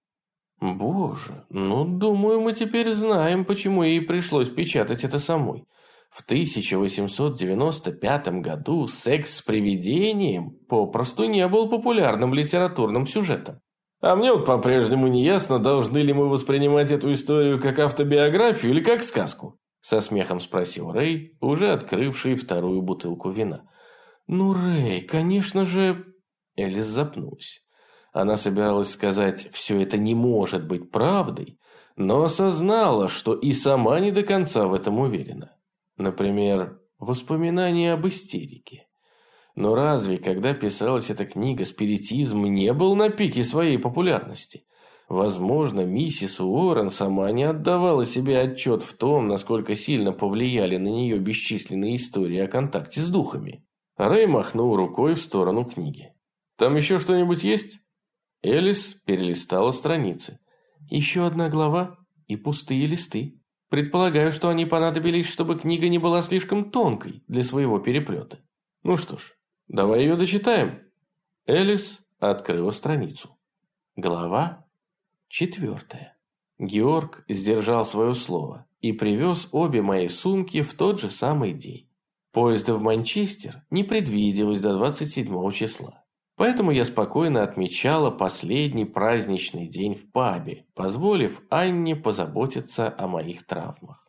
[SPEAKER 1] «Боже, ну, думаю, мы теперь знаем, почему ей пришлось печатать это самой. В 1895 году секс с привидением попросту не был популярным литературным сюжетом. А мне вот по-прежнему не ясно, должны ли мы воспринимать эту историю как автобиографию или как сказку. Со смехом спросил Рэй, уже открывший вторую бутылку вина. «Ну, Рэй, конечно же...» Элис запнулась. Она собиралась сказать «все это не может быть правдой», но осознала, что и сама не до конца в этом уверена. Например, воспоминания об истерике. Но разве, когда писалась эта книга, спиритизм не был на пике своей популярности? Возможно, миссис Уоррен сама не отдавала себе отчет в том, насколько сильно повлияли на нее бесчисленные истории о контакте с духами. Рэй махнул рукой в сторону книги. «Там еще что-нибудь есть?» Элис перелистала страницы. Еще одна глава и пустые листы. Предполагаю, что они понадобились, чтобы книга не была слишком тонкой для своего переплета. Ну что ж, давай ее дочитаем. Элис открыла страницу. Глава четвертая. Георг сдержал свое слово и привез обе мои сумки в тот же самый день. Поезда в Манчестер не предвиделось до 27 числа. Поэтому я спокойно отмечала последний праздничный день в пабе, позволив Анне позаботиться о моих травмах.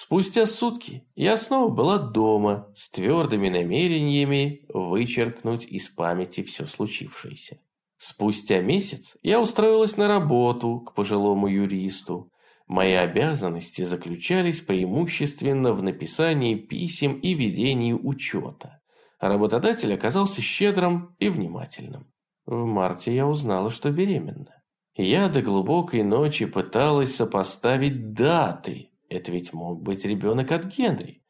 [SPEAKER 1] Спустя сутки я снова была дома с твердыми намерениями вычеркнуть из памяти все случившееся. Спустя месяц я устроилась на работу к пожилому юристу, Мои обязанности заключались преимущественно в написании писем и ведении учета. Работодатель оказался щедрым и внимательным. В марте я узнала, что беременна. Я до глубокой ночи пыталась сопоставить даты. Это ведь мог быть ребенок от Генри.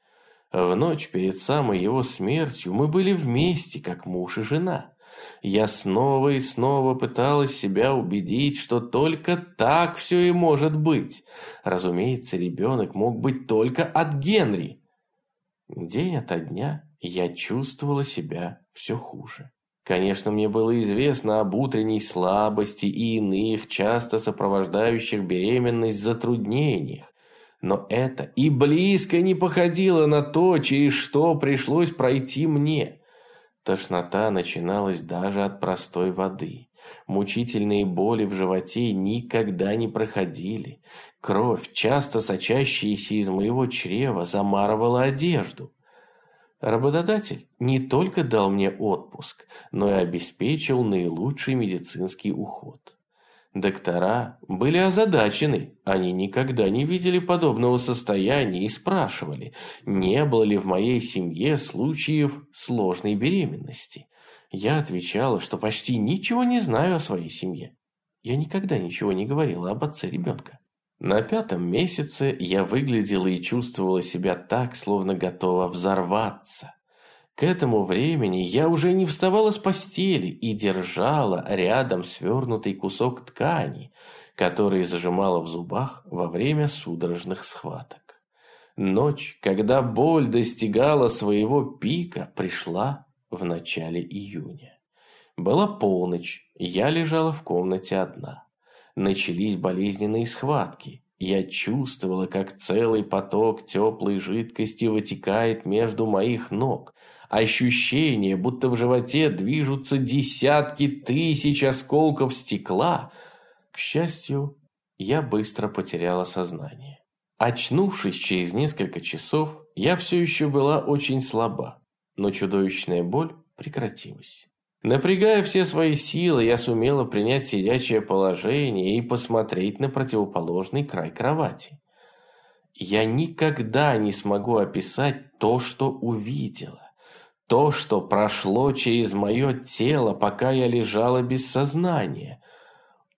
[SPEAKER 1] В ночь перед самой его смертью мы были вместе, как муж и жена. Я снова и снова пыталась себя убедить, что только так все и может быть. Разумеется, ребенок мог быть только от Генри. День ото дня я чувствовала себя все хуже. Конечно, мне было известно об утренней слабости и иных, часто сопровождающих беременность затруднениях. Но это и близко не походило на то, через что пришлось пройти мне. Тошнота начиналась даже от простой воды. Мучительные боли в животе никогда не проходили. Кровь, часто сочащаяся из моего чрева, замарывала одежду. Работодатель не только дал мне отпуск, но и обеспечил наилучший медицинский уход. Доктора были озадачены, они никогда не видели подобного состояния и спрашивали, не было ли в моей семье случаев сложной беременности. Я отвечала, что почти ничего не знаю о своей семье. Я никогда ничего не говорила об отце ребенка. На пятом месяце я выглядела и чувствовала себя так, словно готова взорваться. К этому времени я уже не вставала с постели и держала рядом свернутый кусок ткани, который зажимала в зубах во время судорожных схваток. Ночь, когда боль достигала своего пика, пришла в начале июня. Была полночь, я лежала в комнате одна. Начались болезненные схватки. Я чувствовала, как целый поток теплой жидкости вытекает между моих ног – Ощущение, будто в животе движутся десятки тысяч осколков стекла. К счастью, я быстро потеряла сознание. Очнувшись через несколько часов, я все еще была очень слаба, но чудовищная боль прекратилась. Напрягая все свои силы, я сумела принять сидячее положение и посмотреть на противоположный край кровати. Я никогда не смогу описать то, что увидела. То, что прошло через мое тело, пока я лежала без сознания.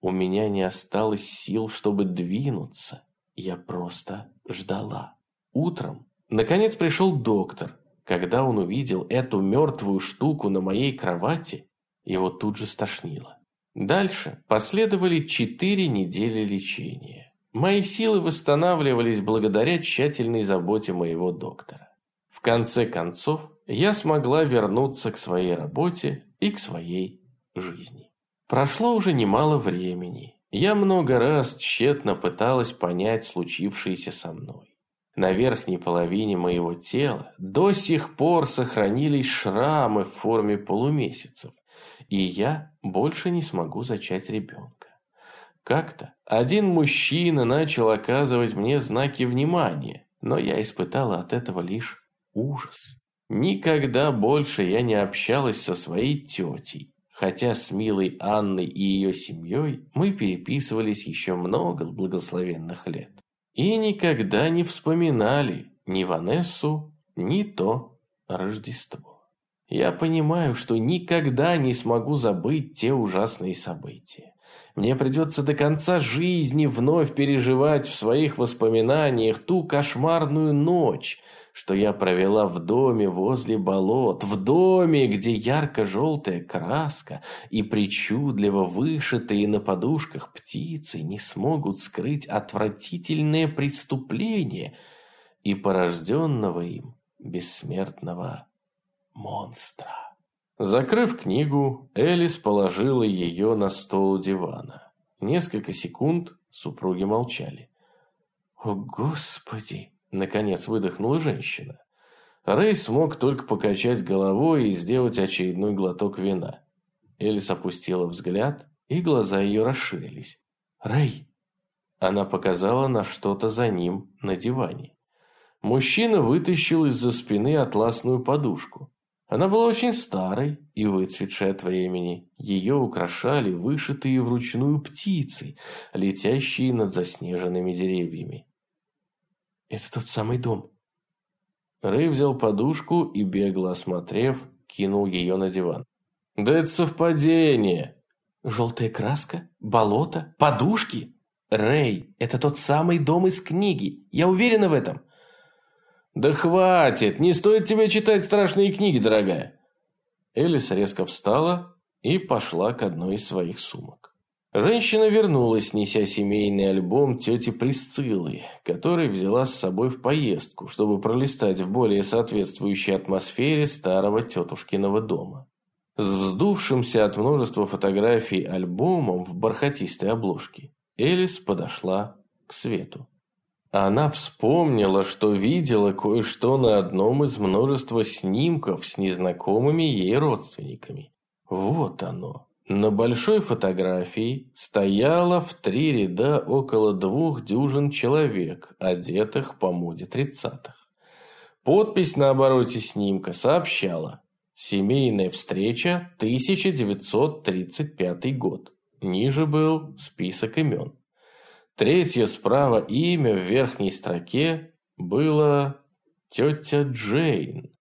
[SPEAKER 1] У меня не осталось сил, чтобы двинуться. Я просто ждала. Утром, наконец, пришел доктор. Когда он увидел эту мертвую штуку на моей кровати, его тут же стошнило. Дальше последовали четыре недели лечения. Мои силы восстанавливались благодаря тщательной заботе моего доктора. В конце концов, я смогла вернуться к своей работе и к своей жизни. Прошло уже немало времени. Я много раз тщетно пыталась понять случившееся со мной. На верхней половине моего тела до сих пор сохранились шрамы в форме полумесяцев, и я больше не смогу зачать ребенка. Как-то один мужчина начал оказывать мне знаки внимания, но я испытала от этого лишь ужас. Никогда больше я не общалась со своей тетей, хотя с милой Анной и ее семьей мы переписывались еще много благословенных лет. И никогда не вспоминали ни Ванессу, ни то Рождество. Я понимаю, что никогда не смогу забыть те ужасные события. Мне придется до конца жизни вновь переживать в своих воспоминаниях ту кошмарную ночь, что я провела в доме возле болот, в доме, где ярко-желтая краска и причудливо вышитые на подушках птицы не смогут скрыть отвратительное преступление и порожденного им бессмертного монстра. Закрыв книгу, Элис положила ее на стол дивана. Несколько секунд супруги молчали. «О, Господи!» – наконец выдохнула женщина. Рэй смог только покачать головой и сделать очередной глоток вина. Элис опустила взгляд, и глаза ее расширились. «Рэй!» Она показала на что-то за ним на диване. Мужчина вытащил из-за спины атласную подушку. Она была очень старой и выцветшей от времени. Ее украшали вышитые вручную птицы, летящие над заснеженными деревьями. «Это тот самый дом». Рэй взял подушку и, бегло осмотрев, кинул ее на диван. «Да это совпадение!» «Желтая краска? Болото? Подушки?» «Рэй, это тот самый дом из книги. Я уверена в этом». «Да хватит! Не стоит тебе читать страшные книги, дорогая!» Элис резко встала и пошла к одной из своих сумок. Женщина вернулась, неся семейный альбом тети Присциллы, который взяла с собой в поездку, чтобы пролистать в более соответствующей атмосфере старого тетушкиного дома. С вздувшимся от множества фотографий альбомом в бархатистой обложке Элис подошла к свету. Она вспомнила, что видела кое-что на одном из множества снимков с незнакомыми ей родственниками. Вот оно. На большой фотографии стояло в три ряда около двух дюжин человек, одетых по моде тридцатых. Подпись на обороте снимка сообщала «Семейная встреча, 1935 год». Ниже был список имен. Третье справа имя в верхней строке было «Тетя Джейн».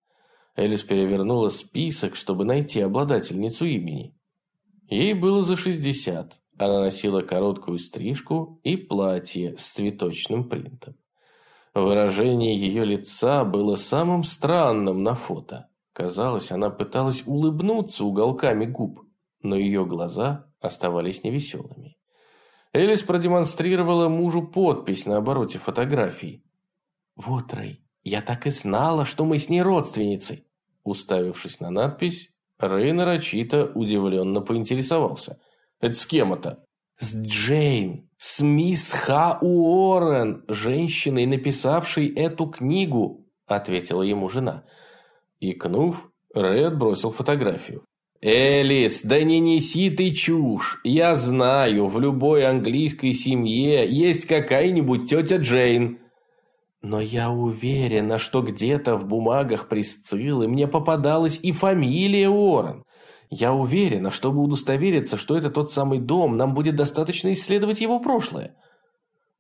[SPEAKER 1] Элис перевернула список, чтобы найти обладательницу имени. Ей было за 60. Она носила короткую стрижку и платье с цветочным принтом. Выражение ее лица было самым странным на фото. Казалось, она пыталась улыбнуться уголками губ, но ее глаза оставались невеселыми. Элис продемонстрировала мужу подпись на обороте фотографии. «Вот, Рэй, я так и знала, что мы с ней родственницы!» Уставившись на надпись, Рэй нарочито удивленно поинтересовался. «Это с кем это?» «С Джейн, с мисс Ха Уоррен, женщиной, написавшей эту книгу», ответила ему жена. Икнув, Рэй отбросил фотографию. «Элис, да не неси ты чушь. Я знаю, в любой английской семье есть какая-нибудь тетя Джейн». «Но я уверена, что где-то в бумагах Присциллы мне попадалась и фамилия Уоррен. Я уверена, чтобы удостовериться, что это тот самый дом, нам будет достаточно исследовать его прошлое».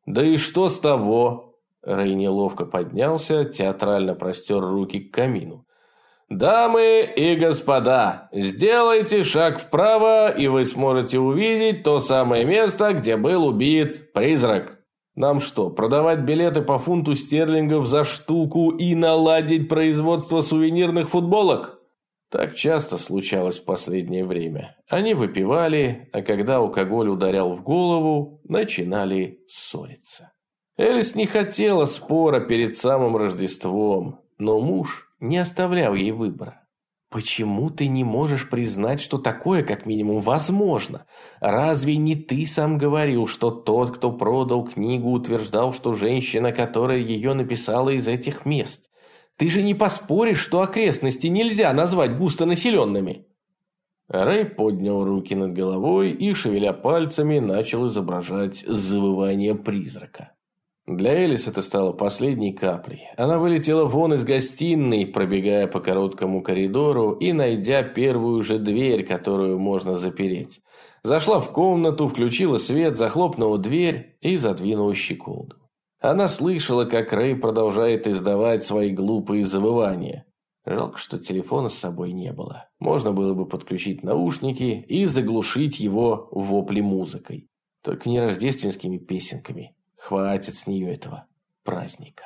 [SPEAKER 1] «Да и что с того?» Рэй неловко поднялся, театрально простер руки к камину. «Дамы и господа, сделайте шаг вправо, и вы сможете увидеть то самое место, где был убит призрак. Нам что, продавать билеты по фунту стерлингов за штуку и наладить производство сувенирных футболок?» Так часто случалось в последнее время. Они выпивали, а когда алкоголь ударял в голову, начинали ссориться. Элис не хотела спора перед самым Рождеством, но муж не оставлял ей выбора. Почему ты не можешь признать, что такое, как минимум, возможно? Разве не ты сам говорил, что тот, кто продал книгу, утверждал, что женщина, которая ее написала из этих мест? Ты же не поспоришь, что окрестности нельзя назвать густонаселенными?» Рэй поднял руки над головой и, шевеля пальцами, начал изображать завывание призрака. Для Элис это стало последней каплей. Она вылетела вон из гостиной, пробегая по короткому коридору и найдя первую же дверь, которую можно запереть. Зашла в комнату, включила свет, захлопнула дверь и задвинула щеколду. Она слышала, как Рэй продолжает издавать свои глупые завывания. Жалко, что телефона с собой не было. Можно было бы подключить наушники и заглушить его вопли музыкой. Только не рождественскими песенками. Хватит с нее этого праздника.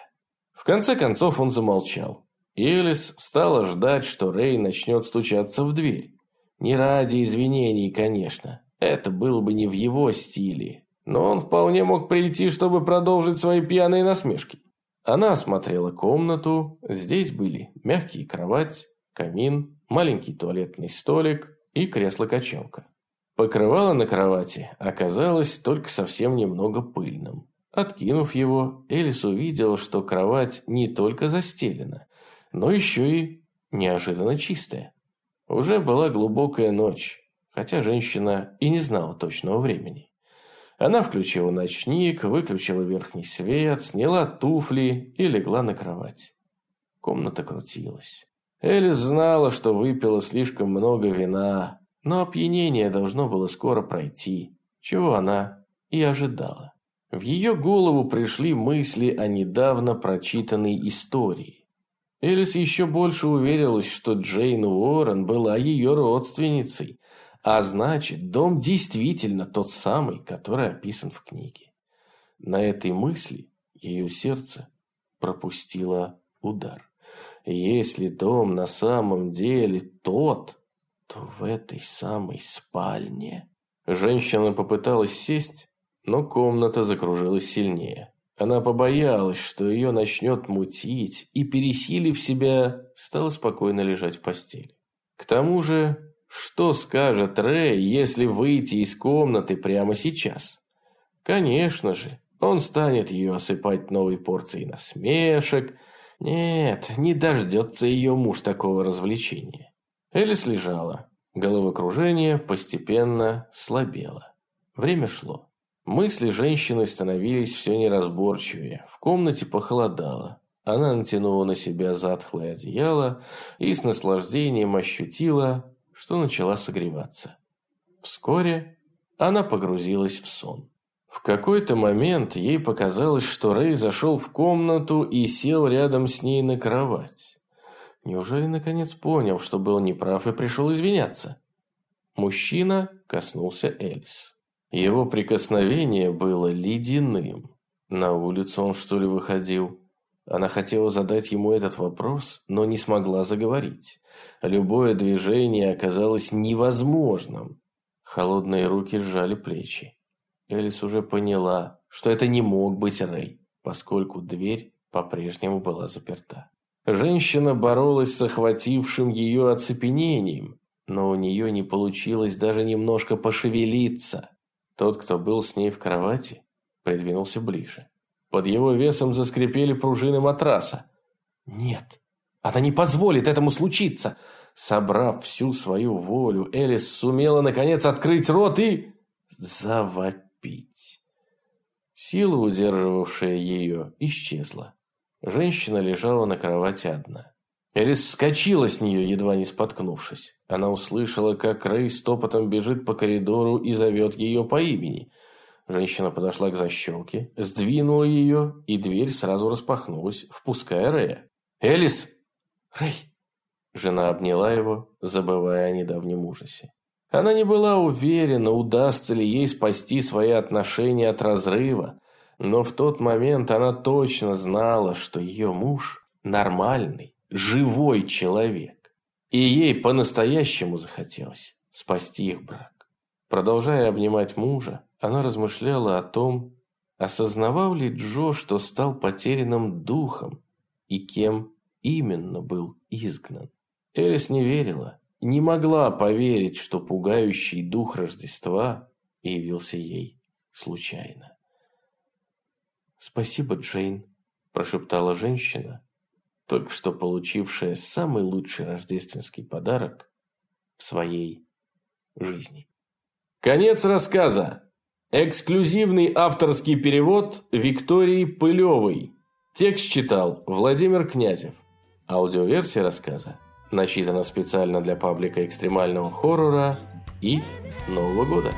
[SPEAKER 1] В конце концов он замолчал. Элис стала ждать, что Рэй начнет стучаться в дверь. Не ради извинений, конечно. Это было бы не в его стиле. Но он вполне мог прийти, чтобы продолжить свои пьяные насмешки. Она осмотрела комнату. Здесь были мягкий кровать, камин, маленький туалетный столик и кресло-качалка. Покрывало на кровати оказалось только совсем немного пыльным. Откинув его, Элис увидела, что кровать не только застелена, но еще и неожиданно чистая. Уже была глубокая ночь, хотя женщина и не знала точного времени. Она включила ночник, выключила верхний свет, сняла туфли и легла на кровать. Комната крутилась. Элис знала, что выпила слишком много вина, но опьянение должно было скоро пройти, чего она и ожидала. В ее голову пришли мысли о недавно прочитанной истории. Элис еще больше уверилась, что Джейн Уоррен была ее родственницей, а значит, дом действительно тот самый, который описан в книге. На этой мысли ее сердце пропустило удар. Если дом на самом деле тот, то в этой самой спальне... Женщина попыталась сесть, но комната закружилась сильнее. Она побоялась, что ее начнет мутить, и, пересилив себя, стала спокойно лежать в постели. К тому же, что скажет Рэй, если выйти из комнаты прямо сейчас? Конечно же, он станет ее осыпать новой порцией насмешек. Нет, не дождется ее муж такого развлечения. Элис лежала. Головокружение постепенно слабело. Время шло. Мысли женщины становились все неразборчивее. В комнате похолодало. Она натянула на себя затхлое одеяло и с наслаждением ощутила, что начала согреваться. Вскоре она погрузилась в сон. В какой-то момент ей показалось, что Рэй зашел в комнату и сел рядом с ней на кровать. Неужели наконец понял, что был неправ и пришел извиняться? Мужчина коснулся Эльс. Его прикосновение было ледяным. На улицу он что ли выходил? Она хотела задать ему этот вопрос, но не смогла заговорить. Любое движение оказалось невозможным. Холодные руки сжали плечи. Элис уже поняла, что это не мог быть Рэй, поскольку дверь по-прежнему была заперта. Женщина боролась с охватившим ее оцепенением, но у нее не получилось даже немножко пошевелиться. Тот, кто был с ней в кровати, придвинулся ближе. Под его весом заскрипели пружины матраса. «Нет, она не позволит этому случиться!» Собрав всю свою волю, Элис сумела наконец открыть рот и... завопить. Сила, удерживавшая ее, исчезла. Женщина лежала на кровати одна. Элис вскочила с нее, едва не споткнувшись. Она услышала, как Рэй стопотом бежит по коридору и зовет ее по имени. Женщина подошла к защелке, сдвинула ее, и дверь сразу распахнулась, впуская Рэя. «Элис!» «Рэй!» Жена обняла его, забывая о недавнем ужасе. Она не была уверена, удастся ли ей спасти свои отношения от разрыва, но в тот момент она точно знала, что ее муж нормальный, живой человек. И ей по-настоящему захотелось спасти их брак. Продолжая обнимать мужа, она размышляла о том, осознавал ли Джо, что стал потерянным духом и кем именно был изгнан. Элис не верила, не могла поверить, что пугающий дух Рождества явился ей случайно. «Спасибо, Джейн», – прошептала женщина, только что получившая самый лучший рождественский подарок в своей жизни. Конец рассказа. Эксклюзивный авторский перевод Виктории Пылевой. Текст читал Владимир Князев. Аудиоверсия рассказа начитана специально для паблика экстремального хоррора и Нового года.